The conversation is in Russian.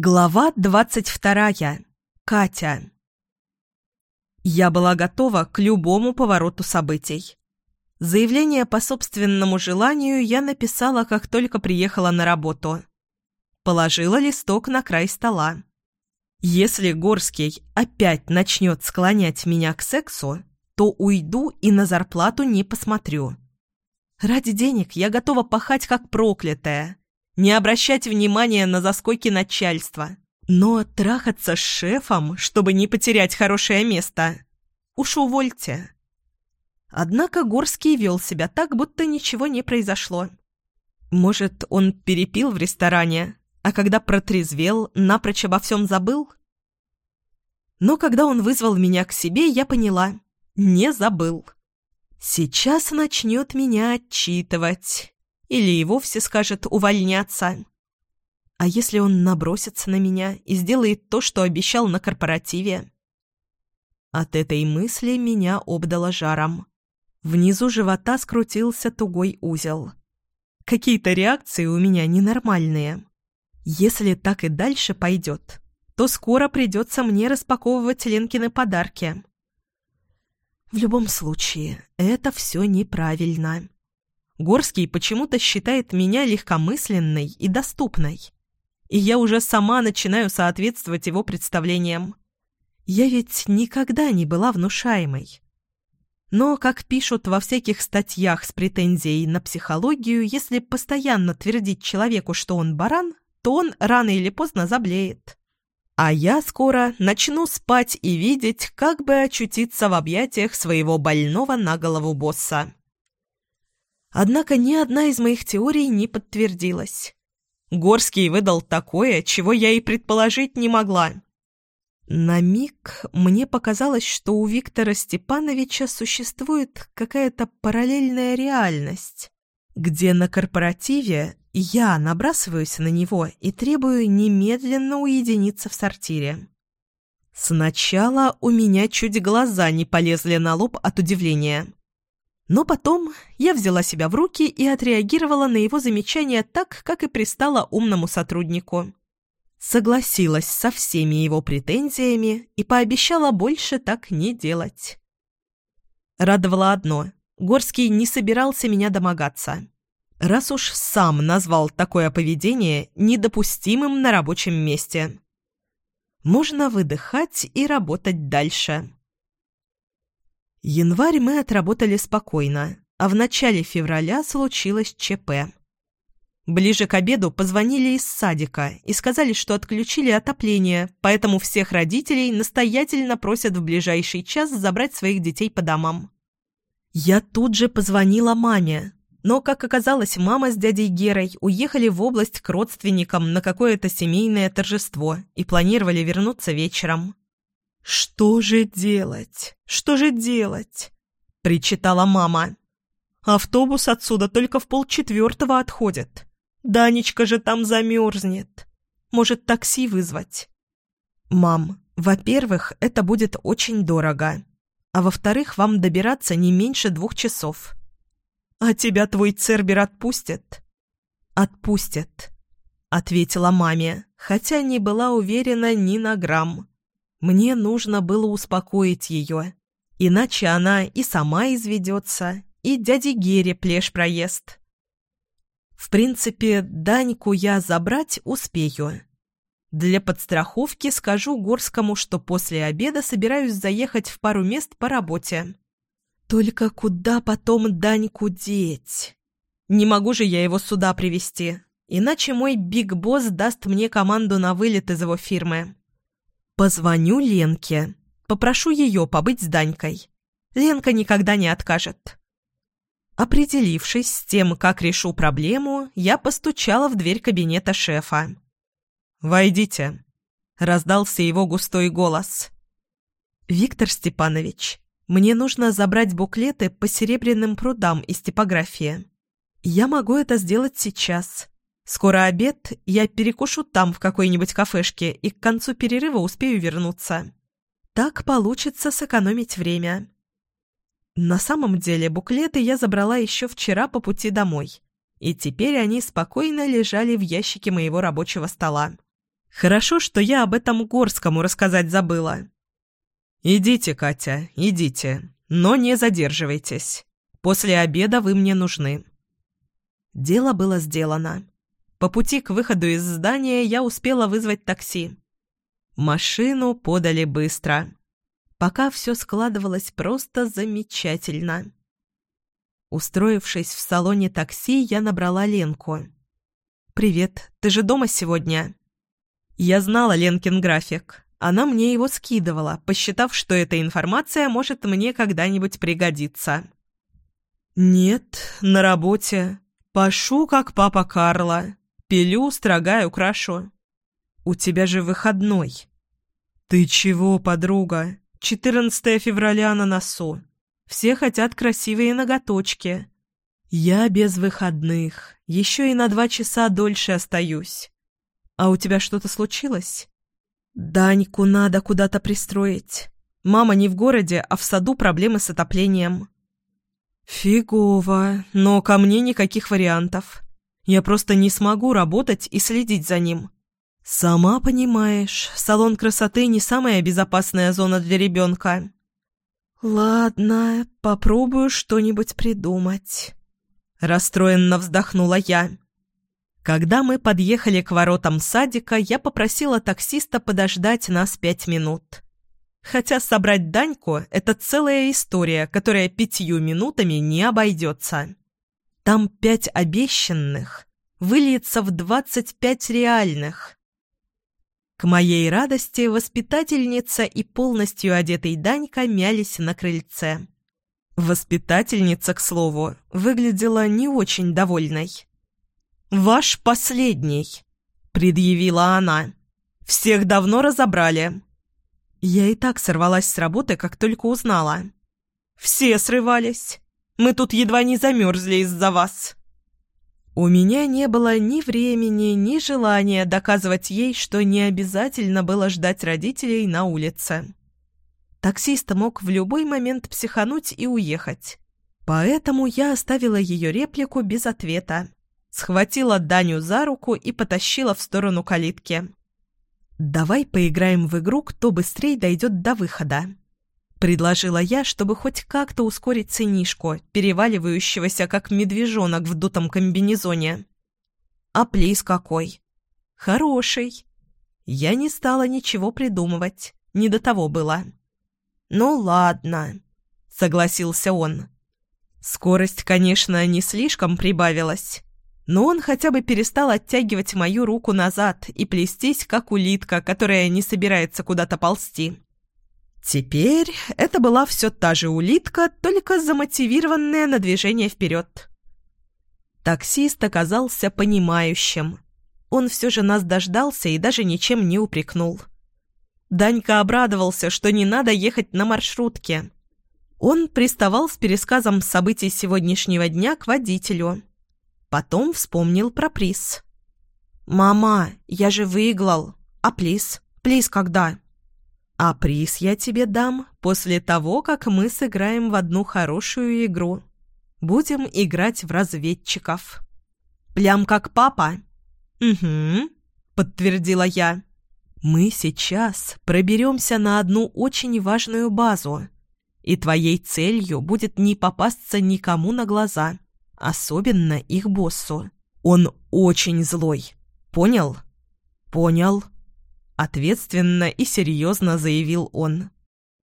Глава двадцать вторая. Катя. Я была готова к любому повороту событий. Заявление по собственному желанию я написала, как только приехала на работу. Положила листок на край стола. Если Горский опять начнет склонять меня к сексу, то уйду и на зарплату не посмотрю. Ради денег я готова пахать как проклятая не обращать внимания на заскоки начальства. Но трахаться с шефом, чтобы не потерять хорошее место, уж увольте. Однако Горский вел себя так, будто ничего не произошло. Может, он перепил в ресторане, а когда протрезвел, напрочь обо всем забыл? Но когда он вызвал меня к себе, я поняла – не забыл. Сейчас начнет меня отчитывать. Или и вовсе скажет увольняться. А если он набросится на меня и сделает то, что обещал на корпоративе? От этой мысли меня обдало жаром. Внизу живота скрутился тугой узел. Какие-то реакции у меня ненормальные. Если так и дальше пойдет, то скоро придется мне распаковывать Ленкины подарки. В любом случае, это все неправильно. Горский почему-то считает меня легкомысленной и доступной. И я уже сама начинаю соответствовать его представлениям. Я ведь никогда не была внушаемой. Но, как пишут во всяких статьях с претензией на психологию, если постоянно твердить человеку, что он баран, то он рано или поздно заблеет. А я скоро начну спать и видеть, как бы очутиться в объятиях своего больного на голову босса. Однако ни одна из моих теорий не подтвердилась. Горский выдал такое, чего я и предположить не могла. На миг мне показалось, что у Виктора Степановича существует какая-то параллельная реальность, где на корпоративе я набрасываюсь на него и требую немедленно уединиться в сортире. Сначала у меня чуть глаза не полезли на лоб от удивления. Но потом я взяла себя в руки и отреагировала на его замечание так, как и пристала умному сотруднику. Согласилась со всеми его претензиями и пообещала больше так не делать. Радовало одно – Горский не собирался меня домогаться. Раз уж сам назвал такое поведение недопустимым на рабочем месте. Можно выдыхать и работать дальше. Январь мы отработали спокойно, а в начале февраля случилось ЧП. Ближе к обеду позвонили из садика и сказали, что отключили отопление, поэтому всех родителей настоятельно просят в ближайший час забрать своих детей по домам. Я тут же позвонила маме, но, как оказалось, мама с дядей Герой уехали в область к родственникам на какое-то семейное торжество и планировали вернуться вечером. «Что же делать? Что же делать?» — причитала мама. «Автобус отсюда только в полчетвертого отходит. Данечка же там замерзнет. Может, такси вызвать?» «Мам, во-первых, это будет очень дорого. А во-вторых, вам добираться не меньше двух часов. А тебя твой Цербер отпустит?» «Отпустит», — ответила маме, хотя не была уверена ни на грамм. Мне нужно было успокоить ее, иначе она и сама изведется, и дяде Гере плешь проест. В принципе, Даньку я забрать успею. Для подстраховки скажу Горскому, что после обеда собираюсь заехать в пару мест по работе. Только куда потом Даньку деть? Не могу же я его сюда привести, иначе мой биг босс даст мне команду на вылет из его фирмы. Позвоню Ленке. Попрошу ее побыть с Данькой. Ленка никогда не откажет. Определившись с тем, как решу проблему, я постучала в дверь кабинета шефа. «Войдите», — раздался его густой голос. «Виктор Степанович, мне нужно забрать буклеты по серебряным прудам из типографии. Я могу это сделать сейчас. Скоро обед, я перекушу там в какой-нибудь кафешке и к концу перерыва успею вернуться. Так получится сэкономить время. На самом деле буклеты я забрала еще вчера по пути домой, и теперь они спокойно лежали в ящике моего рабочего стола. Хорошо, что я об этом Горскому рассказать забыла. «Идите, Катя, идите, но не задерживайтесь. После обеда вы мне нужны». Дело было сделано. По пути к выходу из здания я успела вызвать такси. Машину подали быстро. Пока все складывалось просто замечательно. Устроившись в салоне такси, я набрала Ленку. «Привет, ты же дома сегодня?» Я знала Ленкин график. Она мне его скидывала, посчитав, что эта информация может мне когда-нибудь пригодиться. «Нет, на работе. Пашу, как папа Карла. Пилю, строгаю, крашу. У тебя же выходной». «Ты чего, подруга? 14 февраля на носу. Все хотят красивые ноготочки. Я без выходных, еще и на два часа дольше остаюсь. А у тебя что-то случилось? Даньку надо куда-то пристроить. Мама не в городе, а в саду проблемы с отоплением. Фигово, но ко мне никаких вариантов. Я просто не смогу работать и следить за ним. Сама понимаешь, салон красоты не самая безопасная зона для ребенка. «Ладно, попробую что-нибудь придумать», — расстроенно вздохнула я. Когда мы подъехали к воротам садика, я попросила таксиста подождать нас пять минут. Хотя собрать Даньку — это целая история, которая пятью минутами не обойдется. Там пять обещанных выльется в двадцать пять реальных. К моей радости воспитательница и полностью одетый Данька мялись на крыльце. Воспитательница, к слову, выглядела не очень довольной. «Ваш последний», — предъявила она. «Всех давно разобрали». Я и так сорвалась с работы, как только узнала. «Все срывались. Мы тут едва не замерзли из-за вас». У меня не было ни времени, ни желания доказывать ей, что не обязательно было ждать родителей на улице. Таксист мог в любой момент психануть и уехать. Поэтому я оставила ее реплику без ответа. Схватила Даню за руку и потащила в сторону калитки. «Давай поиграем в игру, кто быстрее дойдет до выхода», Предложила я, чтобы хоть как-то ускорить сынишку, переваливающегося, как медвежонок в дутом комбинезоне. А плиз какой? Хороший. Я не стала ничего придумывать, не до того было. «Ну ладно», — согласился он. Скорость, конечно, не слишком прибавилась, но он хотя бы перестал оттягивать мою руку назад и плестись, как улитка, которая не собирается куда-то ползти. Теперь это была все та же улитка, только замотивированная на движение вперед. Таксист оказался понимающим. Он все же нас дождался и даже ничем не упрекнул. Данька обрадовался, что не надо ехать на маршрутке. Он приставал с пересказом событий сегодняшнего дня к водителю. Потом вспомнил про приз. «Мама, я же выиграл. А приз? Приз когда?» А приз я тебе дам после того, как мы сыграем в одну хорошую игру. Будем играть в разведчиков. Плям как папа? Угу, подтвердила я. Мы сейчас проберемся на одну очень важную базу. И твоей целью будет не попасться никому на глаза, особенно их боссу. Он очень злой. Понял? Понял. Ответственно и серьезно заявил он.